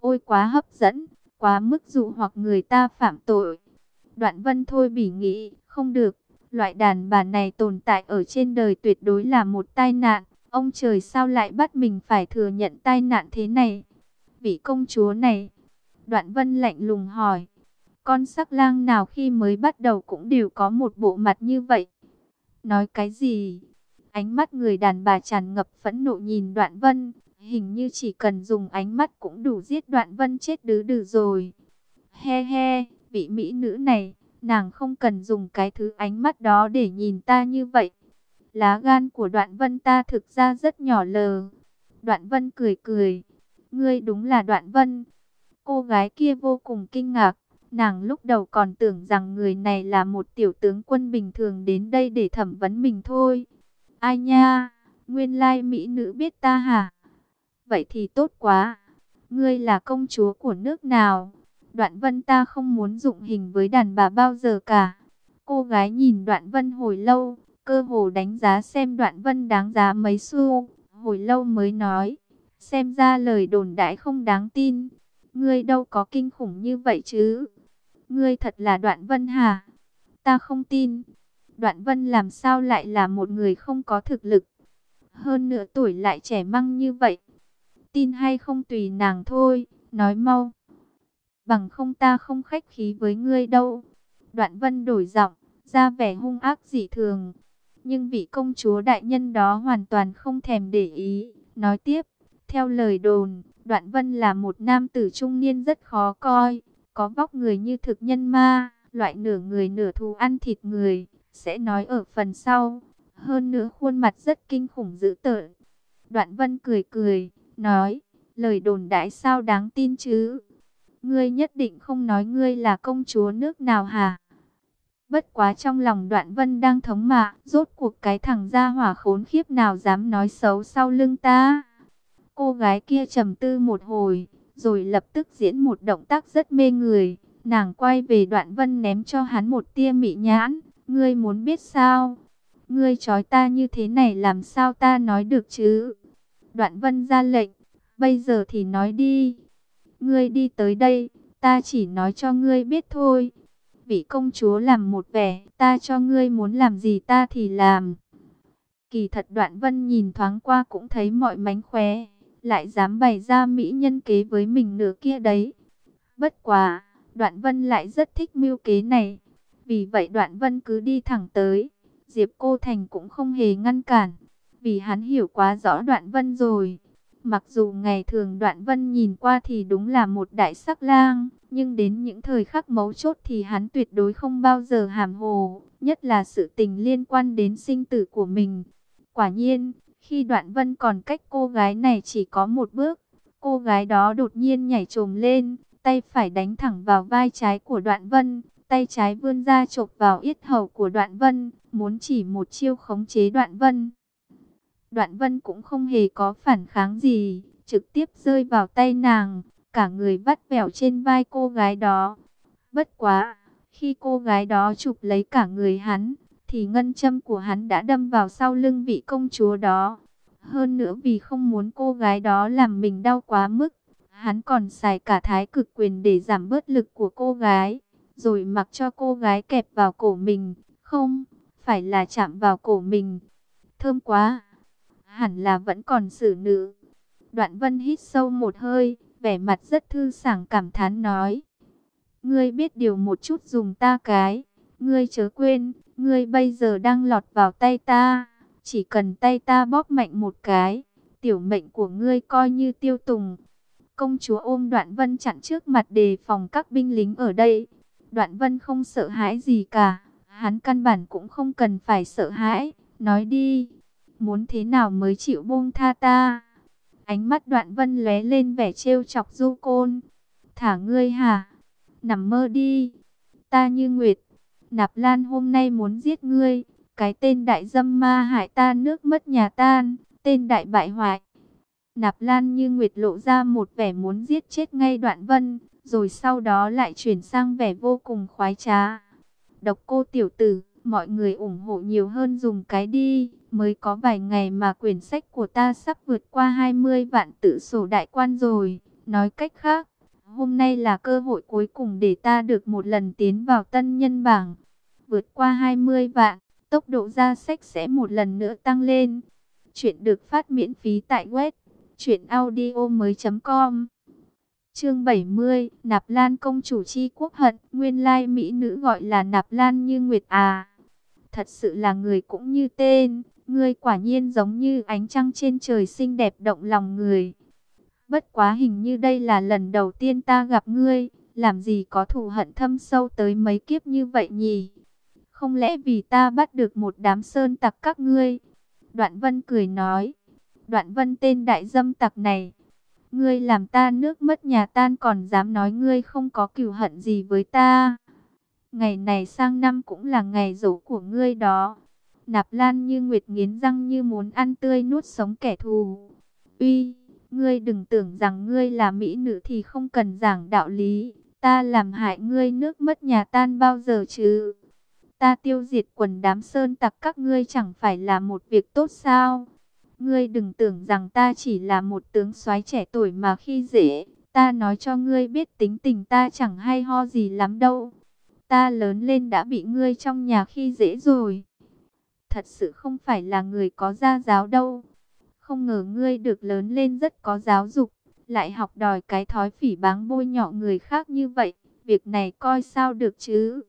Ôi quá hấp dẫn, quá mức dụ hoặc người ta phạm tội. Đoạn vân thôi bỉ nghĩ, không được, loại đàn bà này tồn tại ở trên đời tuyệt đối là một tai nạn. Ông trời sao lại bắt mình phải thừa nhận tai nạn thế này? Vị công chúa này, đoạn vân lạnh lùng hỏi, con sắc lang nào khi mới bắt đầu cũng đều có một bộ mặt như vậy? Nói cái gì? Ánh mắt người đàn bà tràn ngập phẫn nộ nhìn đoạn vân, hình như chỉ cần dùng ánh mắt cũng đủ giết đoạn vân chết đứ đừ rồi. He he, vị mỹ nữ này, nàng không cần dùng cái thứ ánh mắt đó để nhìn ta như vậy. Lá gan của đoạn vân ta thực ra rất nhỏ lờ. Đoạn vân cười cười. Ngươi đúng là đoạn vân. Cô gái kia vô cùng kinh ngạc. Nàng lúc đầu còn tưởng rằng người này là một tiểu tướng quân bình thường đến đây để thẩm vấn mình thôi. Ai nha, nguyên lai mỹ nữ biết ta hả? Vậy thì tốt quá. Ngươi là công chúa của nước nào? Đoạn vân ta không muốn dụng hình với đàn bà bao giờ cả. Cô gái nhìn đoạn vân hồi lâu, cơ hồ đánh giá xem đoạn vân đáng giá mấy xu. Hồi lâu mới nói, xem ra lời đồn đãi không đáng tin. Ngươi đâu có kinh khủng như vậy chứ. Ngươi thật là đoạn vân hả? Ta không tin. Đoạn vân làm sao lại là một người không có thực lực. Hơn nửa tuổi lại trẻ măng như vậy. Tin hay không tùy nàng thôi, nói mau. Bằng không ta không khách khí với ngươi đâu. Đoạn vân đổi giọng, ra vẻ hung ác dị thường. Nhưng vị công chúa đại nhân đó hoàn toàn không thèm để ý. Nói tiếp, theo lời đồn, Đoạn Vân là một nam tử trung niên rất khó coi. Có vóc người như thực nhân ma, loại nửa người nửa thú ăn thịt người. Sẽ nói ở phần sau. Hơn nữa khuôn mặt rất kinh khủng dữ tợn. Đoạn Vân cười cười, nói, lời đồn đãi sao đáng tin chứ? Ngươi nhất định không nói ngươi là công chúa nước nào hả? Bất quá trong lòng đoạn vân đang thống mạ, rốt cuộc cái thằng gia hỏa khốn khiếp nào dám nói xấu sau lưng ta. Cô gái kia trầm tư một hồi, rồi lập tức diễn một động tác rất mê người. Nàng quay về đoạn vân ném cho hắn một tia mị nhãn. Ngươi muốn biết sao? Ngươi trói ta như thế này làm sao ta nói được chứ? Đoạn vân ra lệnh. Bây giờ thì nói đi. Ngươi đi tới đây, ta chỉ nói cho ngươi biết thôi vị công chúa làm một vẻ, ta cho ngươi muốn làm gì ta thì làm. Kỳ thật đoạn vân nhìn thoáng qua cũng thấy mọi mánh khóe, lại dám bày ra mỹ nhân kế với mình nữa kia đấy. Bất quá, đoạn vân lại rất thích mưu kế này, vì vậy đoạn vân cứ đi thẳng tới, Diệp Cô Thành cũng không hề ngăn cản, vì hắn hiểu quá rõ đoạn vân rồi. Mặc dù ngày thường đoạn vân nhìn qua thì đúng là một đại sắc lang, nhưng đến những thời khắc mấu chốt thì hắn tuyệt đối không bao giờ hàm hồ, nhất là sự tình liên quan đến sinh tử của mình. Quả nhiên, khi đoạn vân còn cách cô gái này chỉ có một bước, cô gái đó đột nhiên nhảy trồm lên, tay phải đánh thẳng vào vai trái của đoạn vân, tay trái vươn ra chộp vào yết hầu của đoạn vân, muốn chỉ một chiêu khống chế đoạn vân. Đoạn vân cũng không hề có phản kháng gì, trực tiếp rơi vào tay nàng, cả người vắt vẻo trên vai cô gái đó. Bất quá, khi cô gái đó chụp lấy cả người hắn, thì ngân châm của hắn đã đâm vào sau lưng vị công chúa đó. Hơn nữa vì không muốn cô gái đó làm mình đau quá mức, hắn còn xài cả thái cực quyền để giảm bớt lực của cô gái, rồi mặc cho cô gái kẹp vào cổ mình. Không, phải là chạm vào cổ mình. Thơm quá! Hẳn là vẫn còn xử nữ. Đoạn vân hít sâu một hơi, vẻ mặt rất thư sảng cảm thán nói. Ngươi biết điều một chút dùng ta cái, ngươi chớ quên, ngươi bây giờ đang lọt vào tay ta, chỉ cần tay ta bóp mạnh một cái, tiểu mệnh của ngươi coi như tiêu tùng. Công chúa ôm đoạn vân chặn trước mặt đề phòng các binh lính ở đây. Đoạn vân không sợ hãi gì cả, hắn căn bản cũng không cần phải sợ hãi, nói đi muốn thế nào mới chịu buông tha ta? Ánh mắt đoạn vân lóe lên vẻ trêu chọc du côn. Thả ngươi hả? Nằm mơ đi. Ta như nguyệt. Nạp Lan hôm nay muốn giết ngươi. Cái tên đại dâm ma hại ta nước mất nhà tan. Tên đại bại hoại. Nạp Lan như nguyệt lộ ra một vẻ muốn giết chết ngay đoạn vân. Rồi sau đó lại chuyển sang vẻ vô cùng khoái trá. Độc cô tiểu tử mọi người ủng hộ nhiều hơn dùng cái đi. Mới có vài ngày mà quyển sách của ta sắp vượt qua 20 vạn tự sổ đại quan rồi. Nói cách khác, hôm nay là cơ hội cuối cùng để ta được một lần tiến vào tân nhân bảng. Vượt qua 20 vạn, tốc độ ra sách sẽ một lần nữa tăng lên. Chuyện được phát miễn phí tại web chuyểnaudio.com Chương 70, Nạp Lan công chủ chi quốc hận, nguyên lai mỹ nữ gọi là Nạp Lan Như Nguyệt à. Thật sự là người cũng như tên, ngươi quả nhiên giống như ánh trăng trên trời xinh đẹp động lòng người. Bất quá hình như đây là lần đầu tiên ta gặp ngươi, làm gì có thù hận thâm sâu tới mấy kiếp như vậy nhỉ? Không lẽ vì ta bắt được một đám sơn tặc các ngươi? Đoạn vân cười nói, đoạn vân tên đại dâm tặc này, ngươi làm ta nước mất nhà tan còn dám nói ngươi không có cừu hận gì với ta. Ngày này sang năm cũng là ngày rỗ của ngươi đó. Nạp Lan như Nguyệt nghiến răng như muốn ăn tươi nuốt sống kẻ thù. Uy, ngươi đừng tưởng rằng ngươi là mỹ nữ thì không cần giảng đạo lý. ta làm hại ngươi nước mất nhà tan bao giờ chứ? Ta tiêu diệt quần đám sơn tặc các ngươi chẳng phải là một việc tốt sao? Ngươi đừng tưởng rằng ta chỉ là một tướng soái trẻ tuổi mà khi dễ, ta nói cho ngươi biết tính tình ta chẳng hay ho gì lắm đâu. Ta lớn lên đã bị ngươi trong nhà khi dễ rồi. Thật sự không phải là người có gia giáo đâu. Không ngờ ngươi được lớn lên rất có giáo dục, lại học đòi cái thói phỉ báng bôi nhọ người khác như vậy. Việc này coi sao được chứ?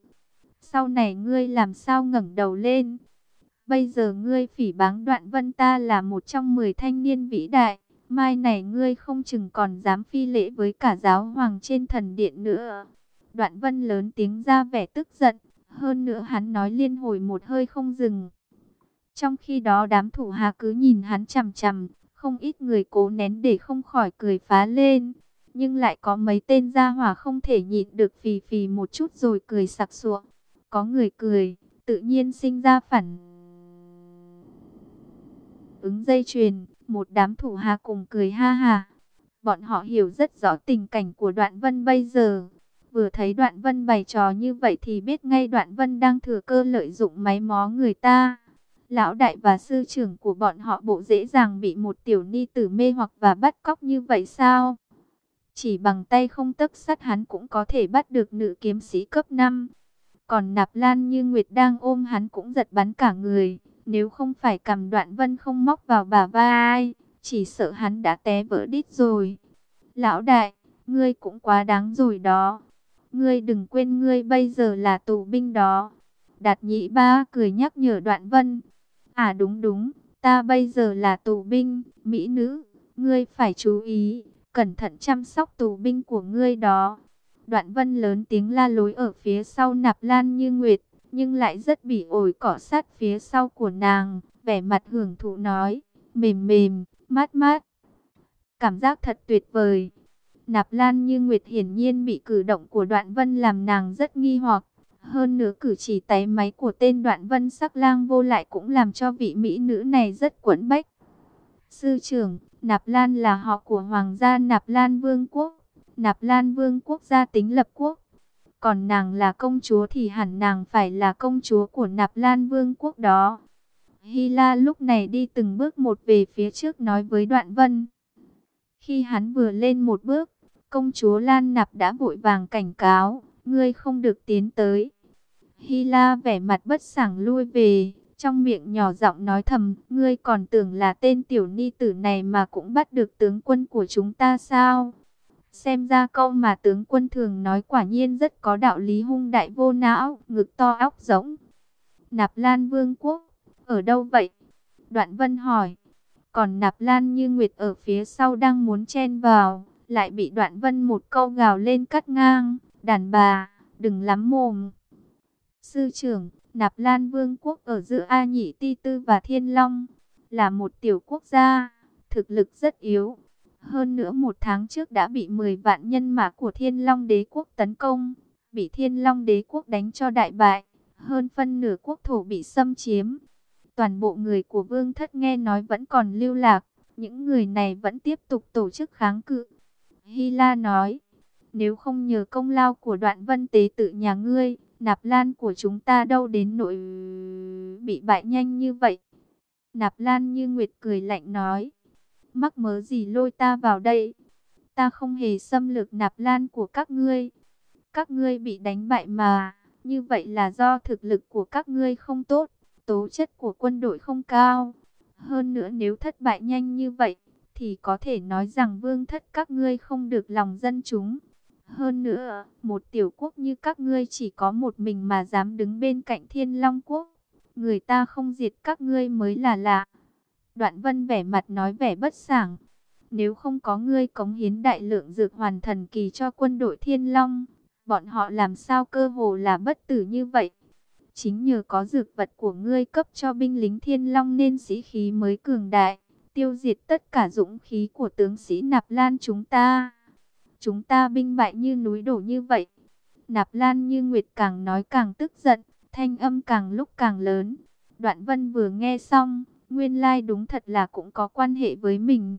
Sau này ngươi làm sao ngẩng đầu lên? Bây giờ ngươi phỉ báng đoạn vân ta là một trong 10 thanh niên vĩ đại. Mai này ngươi không chừng còn dám phi lễ với cả giáo hoàng trên thần điện nữa. Đoạn vân lớn tiếng ra vẻ tức giận. Hơn nữa hắn nói liên hồi một hơi không dừng. Trong khi đó đám thủ hạ cứ nhìn hắn chằm chằm. Không ít người cố nén để không khỏi cười phá lên. Nhưng lại có mấy tên gia hỏa không thể nhịn được phì phì một chút rồi cười sặc sụa. Có người cười, tự nhiên sinh ra phản ứng dây chuyền, một đám thủ hạ cùng cười ha ha. Bọn họ hiểu rất rõ tình cảnh của Đoạn Vân bây giờ. Vừa thấy Đoạn Vân bày trò như vậy thì biết ngay Đoạn Vân đang thừa cơ lợi dụng máy mó người ta. Lão đại và sư trưởng của bọn họ bộ dễ dàng bị một tiểu ni tử mê hoặc và bắt cóc như vậy sao? Chỉ bằng tay không tấc sắt hắn cũng có thể bắt được nữ kiếm sĩ cấp 5. Còn Nạp Lan như Nguyệt đang ôm hắn cũng giật bắn cả người. Nếu không phải cầm đoạn vân không móc vào bà vai, chỉ sợ hắn đã té vỡ đít rồi. Lão đại, ngươi cũng quá đáng rồi đó. Ngươi đừng quên ngươi bây giờ là tù binh đó. Đạt nhị ba cười nhắc nhở đoạn vân. À đúng đúng, ta bây giờ là tù binh, mỹ nữ. Ngươi phải chú ý, cẩn thận chăm sóc tù binh của ngươi đó. Đoạn vân lớn tiếng la lối ở phía sau nạp lan như nguyệt nhưng lại rất bị ổi cỏ sát phía sau của nàng, vẻ mặt hưởng thụ nói, mềm mềm, mát mát. Cảm giác thật tuyệt vời. Nạp Lan Như Nguyệt hiển nhiên bị cử động của Đoạn Vân làm nàng rất nghi hoặc. Hơn nữa cử chỉ tay máy của tên Đoạn Vân sắc lang vô lại cũng làm cho vị mỹ nữ này rất quẫn bách. Sư trưởng, Nạp Lan là họ của Hoàng gia Nạp Lan Vương quốc. Nạp Lan Vương quốc gia tính lập quốc. Còn nàng là công chúa thì hẳn nàng phải là công chúa của Nạp Lan Vương quốc đó. Hy La lúc này đi từng bước một về phía trước nói với Đoạn Vân. Khi hắn vừa lên một bước, công chúa Lan Nạp đã vội vàng cảnh cáo, ngươi không được tiến tới. Hy La vẻ mặt bất sảng lui về, trong miệng nhỏ giọng nói thầm, ngươi còn tưởng là tên tiểu ni tử này mà cũng bắt được tướng quân của chúng ta sao? Xem ra câu mà tướng quân thường nói quả nhiên rất có đạo lý hung đại vô não, ngực to óc rỗng. Nạp Lan Vương quốc, ở đâu vậy? Đoạn Vân hỏi. Còn Nạp Lan như Nguyệt ở phía sau đang muốn chen vào, lại bị Đoạn Vân một câu gào lên cắt ngang. Đàn bà, đừng lắm mồm. Sư trưởng, Nạp Lan Vương quốc ở giữa A Nhị Ti Tư và Thiên Long, là một tiểu quốc gia, thực lực rất yếu hơn nữa một tháng trước đã bị 10 vạn nhân mã của Thiên Long đế quốc tấn công, bị Thiên Long đế quốc đánh cho đại bại, hơn phân nửa quốc thổ bị xâm chiếm. Toàn bộ người của vương thất nghe nói vẫn còn lưu lạc, những người này vẫn tiếp tục tổ chức kháng cự. Hy La nói, nếu không nhờ công lao của đoạn vân tế tự nhà ngươi, nạp lan của chúng ta đâu đến nỗi bị bại nhanh như vậy. Nạp lan như Nguyệt cười lạnh nói, mắc mớ gì lôi ta vào đây? Ta không hề xâm lược nạp lan của các ngươi. Các ngươi bị đánh bại mà, như vậy là do thực lực của các ngươi không tốt, tố chất của quân đội không cao. Hơn nữa nếu thất bại nhanh như vậy, thì có thể nói rằng vương thất các ngươi không được lòng dân chúng. Hơn nữa, một tiểu quốc như các ngươi chỉ có một mình mà dám đứng bên cạnh thiên long quốc. Người ta không diệt các ngươi mới là lạ. Đoạn vân vẻ mặt nói vẻ bất sảng. Nếu không có ngươi cống hiến đại lượng dược hoàn thần kỳ cho quân đội Thiên Long, bọn họ làm sao cơ hồ là bất tử như vậy. Chính nhờ có dược vật của ngươi cấp cho binh lính Thiên Long nên sĩ khí mới cường đại, tiêu diệt tất cả dũng khí của tướng sĩ Nạp Lan chúng ta. Chúng ta binh bại như núi đổ như vậy. Nạp Lan như Nguyệt càng nói càng tức giận, thanh âm càng lúc càng lớn. Đoạn Vân vừa nghe xong, Nguyên lai like đúng thật là cũng có quan hệ với mình.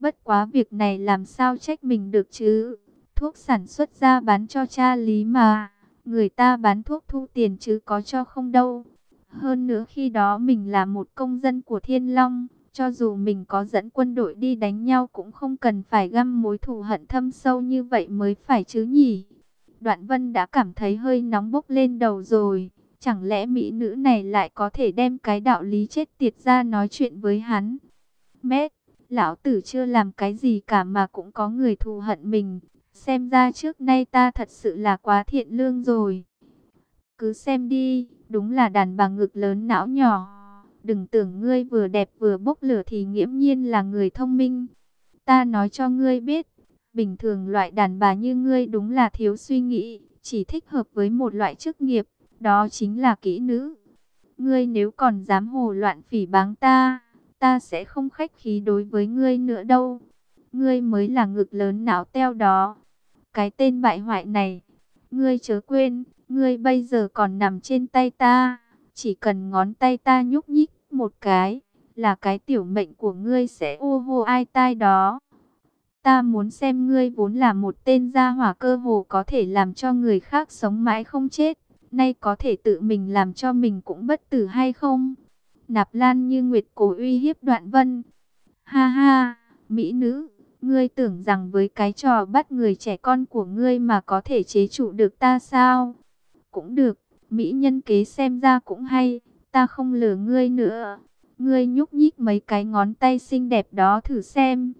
Bất quá việc này làm sao trách mình được chứ? thuốc sản xuất ra bán cho cha lý mà. Người ta bán thuốc thu tiền chứ có cho không đâu. Hơn nữa khi đó mình là một công dân của Thiên Long. Cho dù mình có dẫn quân đội đi đánh nhau cũng không cần phải găm mối thù hận thâm sâu như vậy mới phải chứ nhỉ. Đoạn Vân đã cảm thấy hơi nóng bốc lên đầu rồi. Chẳng lẽ mỹ nữ này lại có thể đem cái đạo lý chết tiệt ra nói chuyện với hắn? Mét, lão tử chưa làm cái gì cả mà cũng có người thù hận mình. Xem ra trước nay ta thật sự là quá thiện lương rồi. Cứ xem đi, đúng là đàn bà ngực lớn não nhỏ. Đừng tưởng ngươi vừa đẹp vừa bốc lửa thì nghiễm nhiên là người thông minh. Ta nói cho ngươi biết, bình thường loại đàn bà như ngươi đúng là thiếu suy nghĩ, chỉ thích hợp với một loại chức nghiệp, đó chính là kỹ nữ. Ngươi nếu còn dám hồ loạn phỉ báng ta, ta sẽ không khách khí đối với ngươi nữa đâu. Ngươi mới là ngực lớn não teo đó. Cái tên bại hoại này, ngươi chớ quên, ngươi bây giờ còn nằm trên tay ta. Chỉ cần ngón tay ta nhúc nhích một cái, là cái tiểu mệnh của ngươi sẽ ô hô ai tai đó. Ta muốn xem ngươi vốn là một tên gia hỏa cơ hồ có thể làm cho người khác sống mãi không chết. Nay có thể tự mình làm cho mình cũng bất tử hay không? Nạp Lan như Nguyệt cổ uy hiếp đoạn vân. Ha ha, mỹ nữ, ngươi tưởng rằng với cái trò bắt người trẻ con của ngươi mà có thể chế trụ được ta sao? Cũng được, mỹ nhân kế xem ra cũng hay, ta không lừa ngươi nữa. Ngươi nhúc nhích mấy cái ngón tay xinh đẹp đó thử xem.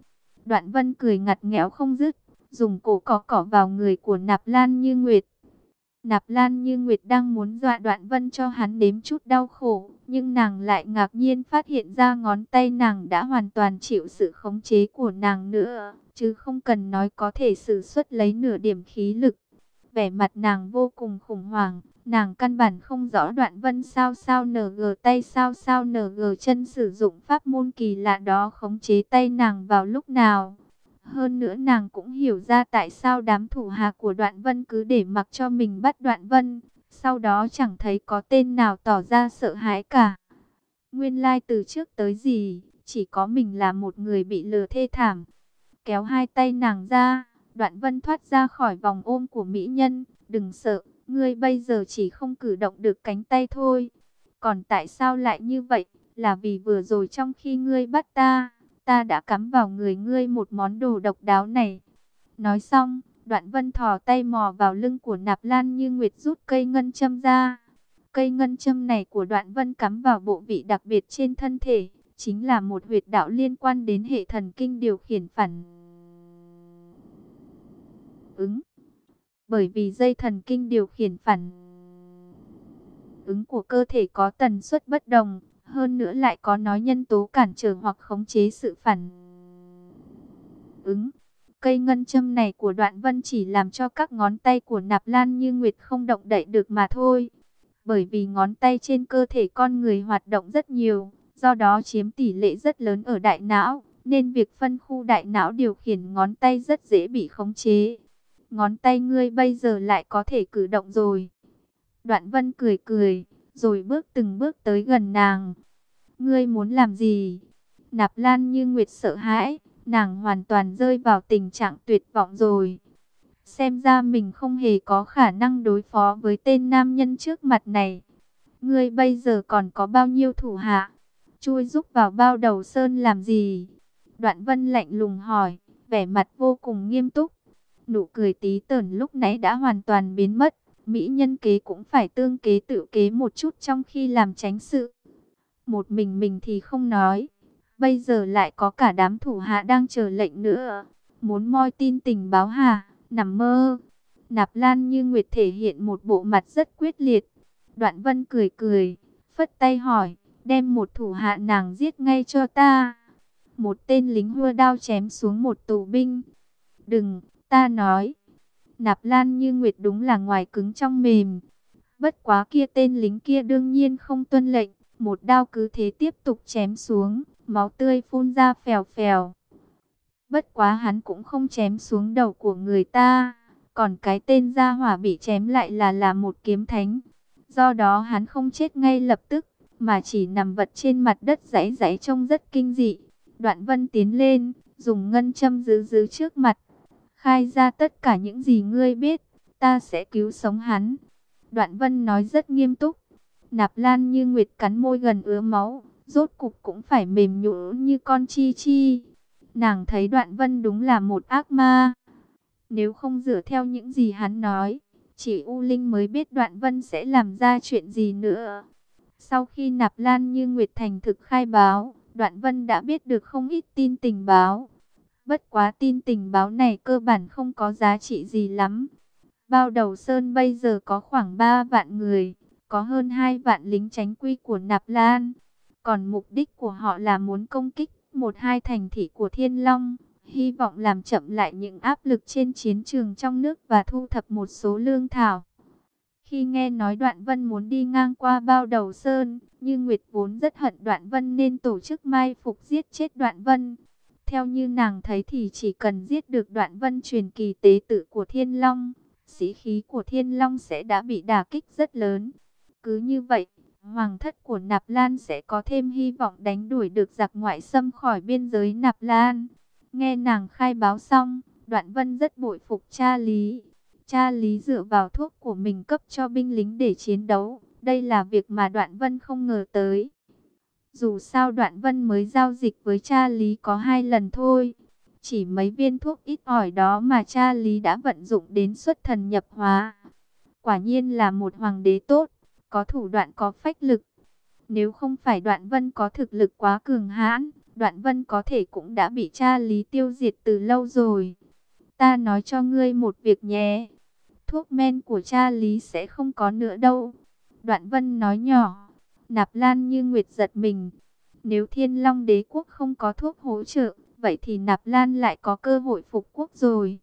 Đoạn vân cười ngặt nghẽo không dứt, dùng cổ cỏ cỏ vào người của Nạp Lan Như Nguyệt. Nạp Lan Như Nguyệt đang muốn dọa Đoạn Vân cho hắn đếm chút đau khổ, nhưng nàng lại ngạc nhiên phát hiện ra ngón tay nàng đã hoàn toàn chịu sự khống chế của nàng nữa, chứ không cần nói có thể sử xuất lấy nửa điểm khí lực. Vẻ mặt nàng vô cùng khủng hoảng, nàng căn bản không rõ Đoạn Vân sao sao nở tay sao sao nở chân sử dụng pháp môn kỳ lạ đó khống chế tay nàng vào lúc nào. Hơn nữa nàng cũng hiểu ra tại sao đám thủ hạ của Đoạn Vân cứ để mặc cho mình bắt Đoạn Vân. Sau đó chẳng thấy có tên nào tỏ ra sợ hãi cả. Nguyên lai từ trước tới gì, chỉ có mình là một người bị lừa thê thảm. Kéo hai tay nàng ra, Đoạn Vân thoát ra khỏi vòng ôm của mỹ nhân. Đừng sợ, ngươi bây giờ chỉ không cử động được cánh tay thôi. Còn tại sao lại như vậy? Là vì vừa rồi trong khi ngươi bắt ta ta đã cắm vào người ngươi một món đồ độc đáo này. Nói xong, đoạn vân thò tay mò vào lưng của nạp lan như nguyệt rút cây ngân châm ra. Cây ngân châm này của đoạn vân cắm vào bộ vị đặc biệt trên thân thể, chính là một huyệt đạo liên quan đến hệ thần kinh điều khiển phản ứng. Bởi vì dây thần kinh điều khiển phản ứng của cơ thể có tần suất bất đồng, hơn nữa lại có nói nhân tố cản trở hoặc khống chế sự phản ứng. Cây ngân châm này của đoạn vân chỉ làm cho các ngón tay của nạp lan như nguyệt không động đậy được mà thôi. Bởi vì ngón tay trên cơ thể con người hoạt động rất nhiều, do đó chiếm tỷ lệ rất lớn ở đại não, nên việc phân khu đại não điều khiển ngón tay rất dễ bị khống chế. Ngón tay ngươi bây giờ lại có thể cử động rồi. Đoạn vân cười cười, rồi bước từng bước tới gần nàng. Ngươi muốn làm gì? Nạp Lan như Nguyệt sợ hãi, nàng hoàn toàn rơi vào tình trạng tuyệt vọng rồi. Xem ra mình không hề có khả năng đối phó với tên nam nhân trước mặt này. Ngươi bây giờ còn có bao nhiêu thủ hạ? Chui giúp vào bao đầu sơn làm gì? Đoạn vân lạnh lùng hỏi, vẻ mặt vô cùng nghiêm túc. Nụ cười tí tởn lúc nãy đã hoàn toàn biến mất. Mỹ nhân kế cũng phải tương kế tự kế một chút trong khi làm tránh sự. Một mình mình thì không nói. Bây giờ lại có cả đám thủ hạ đang chờ lệnh nữa. Muốn moi tin tình báo hà, nằm mơ. Nạp Lan như Nguyệt thể hiện một bộ mặt rất quyết liệt. Đoạn Vân cười cười, phất tay hỏi, đem một thủ hạ nàng giết ngay cho ta. Một tên lính hua đao chém xuống một tù binh. Đừng, ta nói, Nạp Lan như Nguyệt đúng là ngoài cứng trong mềm. Bất quá kia tên lính kia đương nhiên không tuân lệnh, một đao cứ thế tiếp tục chém xuống, máu tươi phun ra phèo phèo. Bất quá hắn cũng không chém xuống đầu của người ta, còn cái tên gia hỏa bị chém lại là là một kiếm thánh. Do đó hắn không chết ngay lập tức, mà chỉ nằm vật trên mặt đất giãy giãy trông rất kinh dị. Đoạn vân tiến lên, dùng ngân châm giữ giữ trước mặt, khai ra tất cả những gì ngươi biết, ta sẽ cứu sống hắn. Đoạn vân nói rất nghiêm túc. Nạp lan như nguyệt cắn môi gần ứa máu, rốt cục cũng phải mềm nhũn như con chi chi. Nàng thấy đoạn vân đúng là một ác ma. Nếu không dựa theo những gì hắn nói, chỉ U Linh mới biết đoạn vân sẽ làm ra chuyện gì nữa. Sau khi nạp lan như Nguyệt Thành thực khai báo, đoạn vân đã biết được không ít tin tình báo. Bất quá tin tình báo này cơ bản không có giá trị gì lắm. Bao đầu sơn bây giờ có khoảng 3 vạn người, có hơn 2 vạn lính tránh quy của Nạp Lan. Còn mục đích của họ là muốn công kích một hai thành thị của Thiên Long, hy vọng làm chậm lại những áp lực trên chiến trường trong nước và thu thập một số lương thảo. Khi nghe nói Đoạn Vân muốn đi ngang qua bao đầu sơn, như Nguyệt vốn rất hận Đoạn Vân nên tổ chức mai phục giết chết Đoạn Vân. Theo như nàng thấy thì chỉ cần giết được Đoạn Vân truyền kỳ tế tự của Thiên Long, sĩ khí của Thiên Long sẽ đã bị đả kích rất lớn. Cứ như vậy, hoàng thất của Nạp Lan sẽ có thêm hy vọng đánh đuổi được giặc ngoại xâm khỏi biên giới Nạp Lan. Nghe nàng khai báo xong, Đoạn Vân rất bội phục cha Lý. Cha Lý dựa vào thuốc của mình cấp cho binh lính để chiến đấu. Đây là việc mà Đoạn Vân không ngờ tới. Dù sao Đoạn Vân mới giao dịch với cha Lý có hai lần thôi. Chỉ mấy viên thuốc ít ỏi đó mà cha Lý đã vận dụng đến xuất thần nhập hóa. Quả nhiên là một hoàng đế tốt, có thủ đoạn có phách lực. Nếu không phải Đoạn Vân có thực lực quá cường hãn, Đoạn Vân có thể cũng đã bị cha Lý tiêu diệt từ lâu rồi. Ta nói cho ngươi một việc nhé. Thuốc men của cha Lý sẽ không có nữa đâu. Đoạn Vân nói nhỏ. Nạp Lan như Nguyệt giật mình. Nếu Thiên Long đế quốc không có thuốc hỗ trợ, vậy thì Nạp Lan lại có cơ hội phục quốc rồi.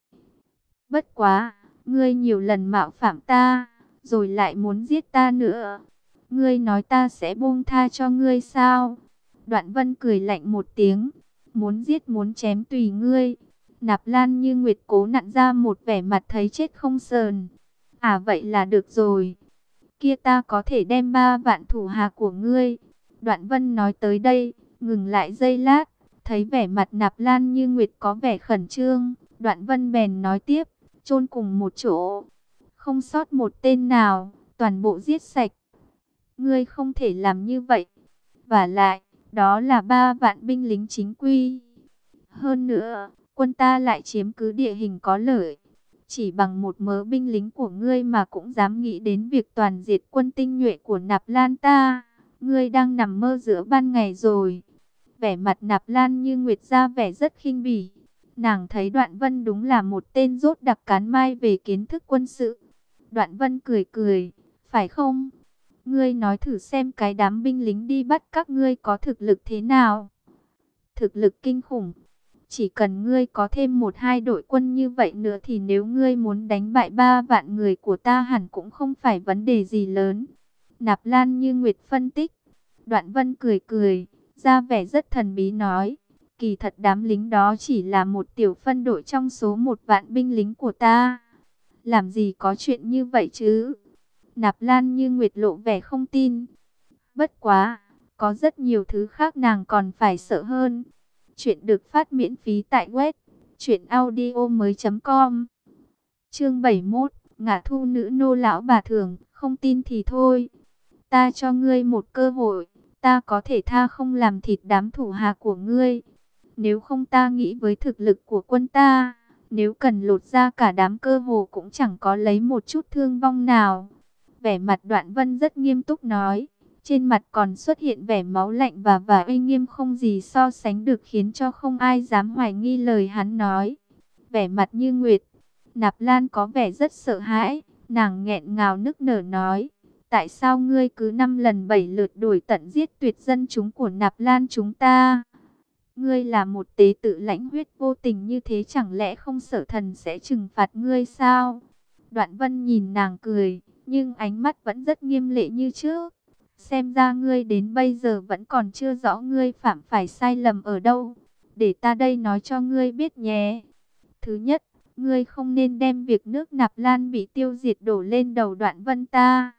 Bất quá, ngươi nhiều lần mạo phạm ta, rồi lại muốn giết ta nữa. Ngươi nói ta sẽ buông tha cho ngươi sao? Đoạn vân cười lạnh một tiếng. Muốn giết muốn chém tùy ngươi. Nạp Lan như Nguyệt cố nặn ra một vẻ mặt thấy chết không sờn. À vậy là được rồi. Kia ta có thể đem ba vạn thủ hạ của ngươi. Đoạn vân nói tới đây, ngừng lại giây lát. Thấy vẻ mặt Nạp Lan như Nguyệt có vẻ khẩn trương. Đoạn vân bèn nói tiếp, chôn cùng một chỗ. Không sót một tên nào, toàn bộ giết sạch. Ngươi không thể làm như vậy. Và lại, đó là ba vạn binh lính chính quy. Hơn nữa, quân ta lại chiếm cứ địa hình có lợi. Chỉ bằng một mớ binh lính của ngươi mà cũng dám nghĩ đến việc toàn diệt quân tinh nhuệ của Nạp Lan ta. Ngươi đang nằm mơ giữa ban ngày rồi. Vẻ mặt Nạp Lan như Nguyệt ra vẻ rất khinh bỉ. Nàng thấy Đoạn Vân đúng là một tên rốt đặc cán mai về kiến thức quân sự. Đoạn Vân cười cười, phải không? Ngươi nói thử xem cái đám binh lính đi bắt các ngươi có thực lực thế nào. Thực lực kinh khủng. Chỉ cần ngươi có thêm một hai đội quân như vậy nữa thì nếu ngươi muốn đánh bại ba vạn người của ta hẳn cũng không phải vấn đề gì lớn. Nạp Lan như Nguyệt phân tích. Đoạn Vân cười cười, ra vẻ rất thần bí nói. Kỳ thật đám lính đó chỉ là một tiểu phân đội trong số một vạn binh lính của ta. Làm gì có chuyện như vậy chứ? Nạp Lan như Nguyệt lộ vẻ không tin. Bất quá, có rất nhiều thứ khác nàng còn phải sợ hơn. Chuyện được phát miễn phí tại web truyệnaudiomoi.com. Chương 71, ngả thu nữ nô lão bà thường, không tin thì thôi. Ta cho ngươi một cơ hội, ta có thể tha không làm thịt đám thủ hạ của ngươi. Nếu không ta nghĩ với thực lực của quân ta, nếu cần lột ra cả đám cơ hồ cũng chẳng có lấy một chút thương vong nào. Vẻ mặt đoạn vân rất nghiêm túc nói. Trên mặt còn xuất hiện vẻ máu lạnh và và uy nghiêm không gì so sánh được khiến cho không ai dám hoài nghi lời hắn nói. Vẻ mặt như nguyệt. Nạp Lan có vẻ rất sợ hãi. Nàng nghẹn ngào nức nở nói. Tại sao ngươi cứ năm lần bảy lượt đuổi tận giết tuyệt dân chúng của Nạp Lan chúng ta? Ngươi là một tế tự lãnh huyết vô tình như thế chẳng lẽ không sợ thần sẽ trừng phạt ngươi sao? Đoạn vân nhìn nàng cười, nhưng ánh mắt vẫn rất nghiêm lệ như trước. Xem ra ngươi đến bây giờ vẫn còn chưa rõ ngươi phạm phải sai lầm ở đâu. Để ta đây nói cho ngươi biết nhé. Thứ nhất, ngươi không nên đem việc nước nạp lan bị tiêu diệt đổ lên đầu đoạn vân ta.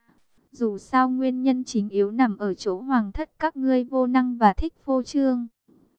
Dù sao nguyên nhân chính yếu nằm ở chỗ hoàng thất các ngươi vô năng và thích phô trương.